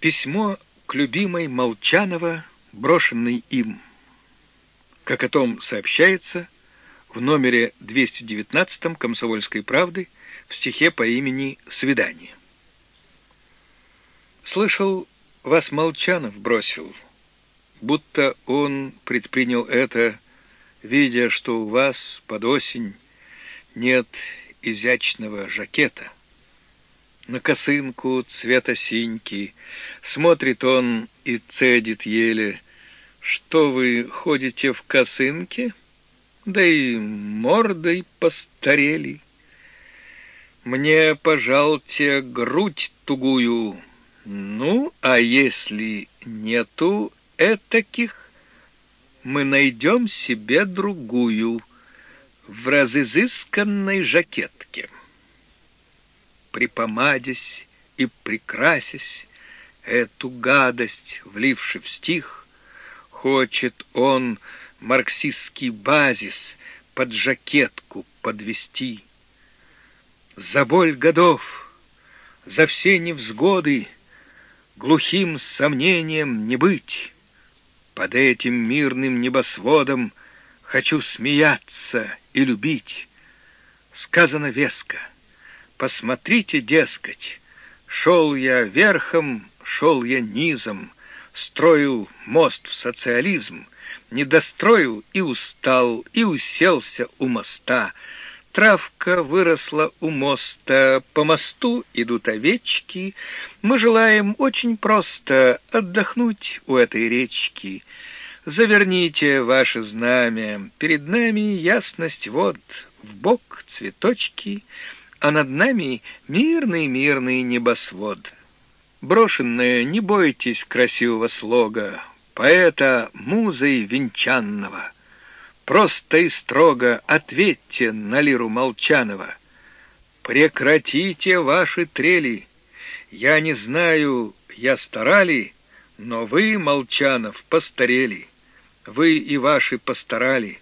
Письмо к любимой Молчанова, брошенной им. Как о том сообщается в номере 219 «Комсомольской правды» в стихе по имени «Свидание». Слышал, вас Молчанов бросил, будто он предпринял это, видя, что у вас под осень нет изящного жакета. На косынку цвета синьки смотрит он и цедит еле. Что вы ходите в косынке? Да и мордой постарели. Мне, пожалуйте, грудь тугую. Ну, а если нету этаких, мы найдем себе другую в разызысканной жакетке. Припомадясь и прикрасясь, эту гадость, вливши в стих, хочет он марксистский базис под жакетку подвести. За боль годов, за все невзгоды глухим сомнением не быть. Под этим мирным небосводом хочу смеяться и любить. Сказано веско, посмотрите, дескать, шел я верхом, шел я низом, строил мост в социализм, не достроил и устал, и уселся у моста. Травка выросла у моста, по мосту идут овечки. Мы желаем очень просто отдохнуть у этой речки. Заверните ваше знамя, перед нами ясность вод, в бок цветочки, а над нами мирный-мирный небосвод. Брошенное, не бойтесь красивого слога, поэта музой венчанного. Просто и строго ответьте на лиру Молчанова. Прекратите ваши трели. Я не знаю, я старали, но вы, Молчанов, постарели. Вы и ваши постарали.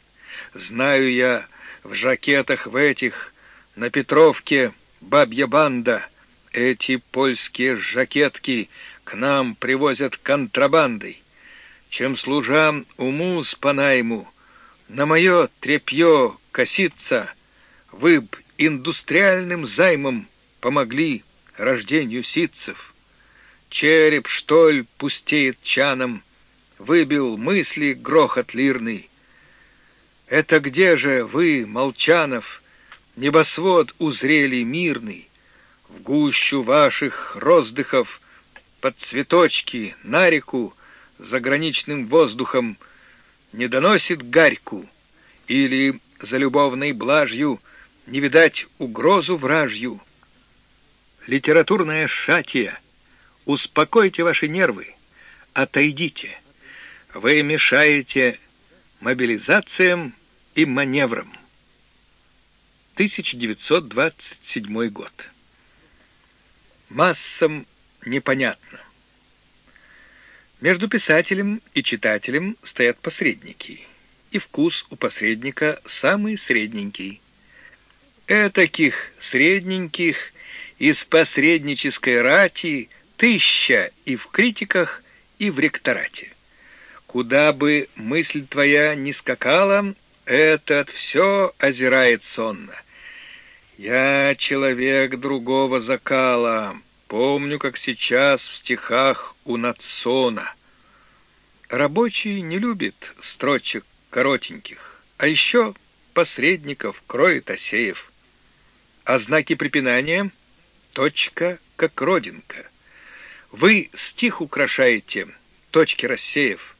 Знаю я, в жакетах в этих, на Петровке, бабья банда. Эти польские жакетки к нам привозят контрабандой. Чем служам уму с по на мое тряпье коситься, вы б индустриальным займом помогли рождению ситцев. Череп, что ли, пустеет чаном, выбил мысли грохот лирный. Это где же вы, Молчанов, небосвод узрели мирный, в гущу ваших роздыхов под цветочки на реку заграничным воздухом не доносит гарьку, или за любовной блажью не видать угрозу вражью. Литературная шатия, успокойте ваши нервы, отойдите — вы мешаете мобилизациям и маневрам. 1927 год. Массам непонятно. Между писателем и читателем стоят посредники, и вкус у посредника самый средненький. Этаких средненьких из посреднической рати тысяча и в критиках, и в ректорате. Куда бы мысль твоя ни скакала, этот все озирает сонно. Я человек другого закала, помню, как сейчас в стихах у Нацона. Рабочий не любит строчек коротеньких, а еще посредников кроет Осеев. А знаки препинания — точка как родинка. Вы стих украшаете, точки рассеев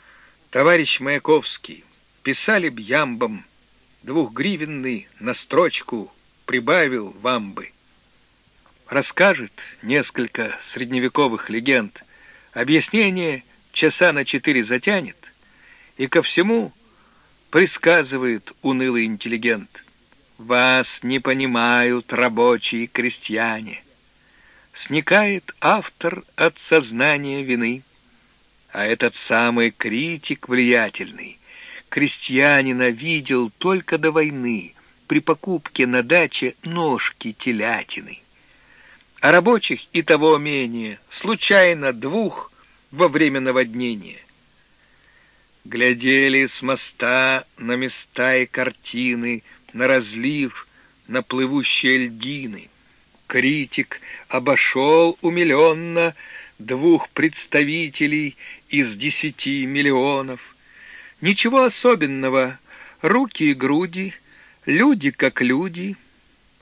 — Товарищ Маяковский, писали б ямбом, двухгривенный на строчку прибавил вам бы. Расскажет несколько средневековых легенд, объяснение часа на четыре затянет, и ко всему присказывает унылый интеллигент. Вас не понимают рабочие крестьяне. Сникает автор от сознания вины а этот самый критик влиятельный крестьянина видел только до войны при покупке на даче ножки телятины. а рабочих и того менее, случайно двух во время наводнения. Глядели с моста на места и картины, на разлив, на плывущие льдины. Критик обошел умиленно двух представителей из десяти миллионов. Ничего особенного, руки и груди, люди как люди —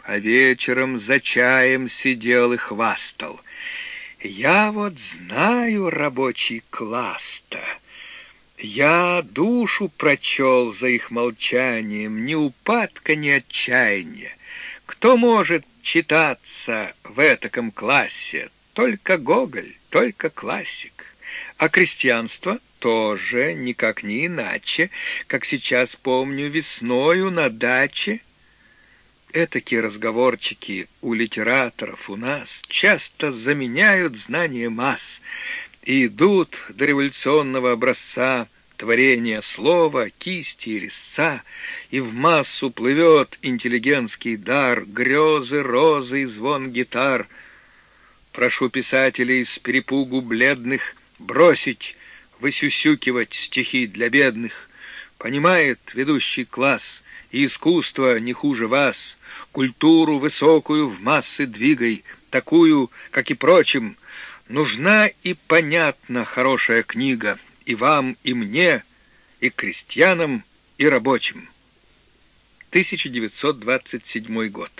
а вечером за чаем сидел и хвастал. Я вот знаю рабочий класс-то. Я душу прочел за их молчанием, ни упадка, ни отчаяния. Кто может читаться в этаком классе? Только Гоголь, только классик. А крестьянство тоже никак не иначе, как сейчас помню весною на даче — Этакие разговорчики у литераторов у нас часто заменяют знания масс и идут до революционного образца творения слова, кисти и резца, и в массу плывет интеллигентский дар, грезы, розы и звон гитар. Прошу писателей с перепугу бледных бросить высюсюкивать стихи для бедных. Понимает ведущий класс, и искусство не хуже вас — культуру высокую в массы двигай, такую, как и прочим. Нужна и понятна хорошая книга и вам, и мне, и крестьянам, и рабочим. 1927 год.